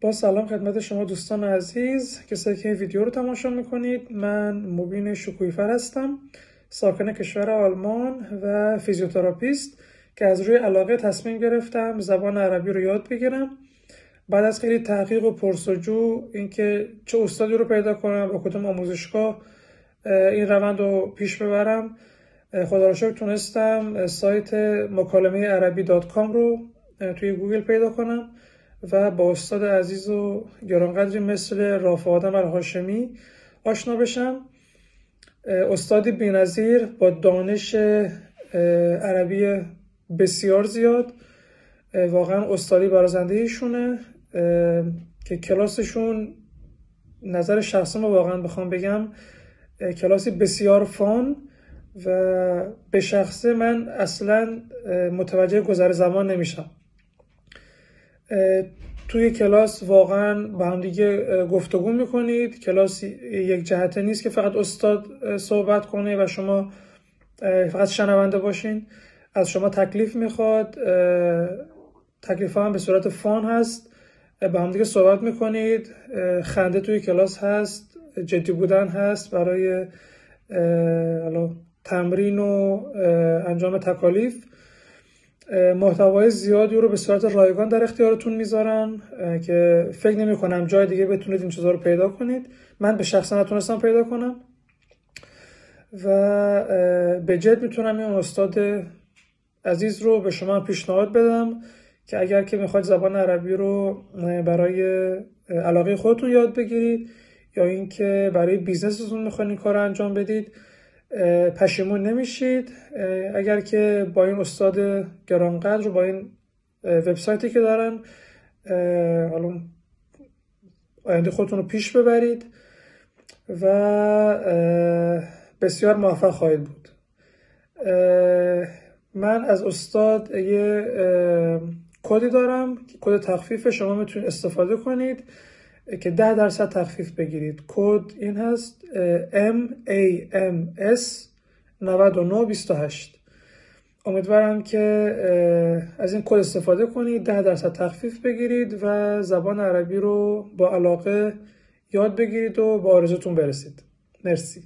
با سلام خدمت شما دوستان عزیز کسایی که ویدیو رو تماشا می‌کنید. من مبین شکوهی‌فر هستم ساکن کشور آلمان و فیزیوتراپیست که از روی علاقه تصمیم گرفتم زبان عربی رو یاد بگیرم. بعد از خیلی تحقیق و پرس‌وجو اینکه چه استادی رو پیدا کنم و کدوم آموزشگاه این روند رو پیش ببرم. خدا رو تونستم سایت مکالمه عربی dot com رو توی گوگل پیدا کنم. و با استاد عزیز و گرانقدری مثل رافع آدم الهاشمی آشنا بشم. استادی بینظیر با دانش عربی بسیار زیاد. واقعا استادی برازنده ایشونه که کلاسشون نظر شخصم رو واقعا بخوام بگم کلاسی بسیار فان و به شخصه من اصلا متوجه گذر زمان نمیشم. توی کلاس واقعا با هم دیگه گفتگو می‌کنید. کلاس یک جهته نیست که فقط استاد صحبت کنه و شما فقط شنونده باشین. از شما تکلیف می‌خواد تکلیف هم به صورت فان هست. با هم دیگه صحبت می‌کنید. خنده توی کلاس هست جدی بودن هست برای تمرین و انجام تکالیف. محتوای زیادی رو به صورت رایگان در اختیارتون می‌ذارن که فکر نمی کنم جای دیگه بتونید این چیزا رو پیدا کنید. من به شخصا نتونستم پیدا کنم. و به جد می‌تونم این استاد عزیز رو به شما پیشنهاد بدم که اگر که می‌خواید زبان عربی رو برای علاقه خودتون یاد بگیرید یا اینکه برای بیزنستون می‌خواید این کار رو انجام بدید پشیمون نمیشید. اگر که با این استاد گرانقدر و با این وبسایتی که دارن حالا آینده خودتون رو پیش ببرید و بسیار موفق خواهید بود. من از استاد یه کدی دارم کد تخفیف شما می‌تونید استفاده کنید. که ده درصد تخفیف بگیرید. کد این هست M A M S 9928 امیدوارم که از این کد استفاده کنید ده درصد تخفیف بگیرید و زبان عربی رو با علاقه یاد بگیرید و با آرزوتون برسید. مرسی.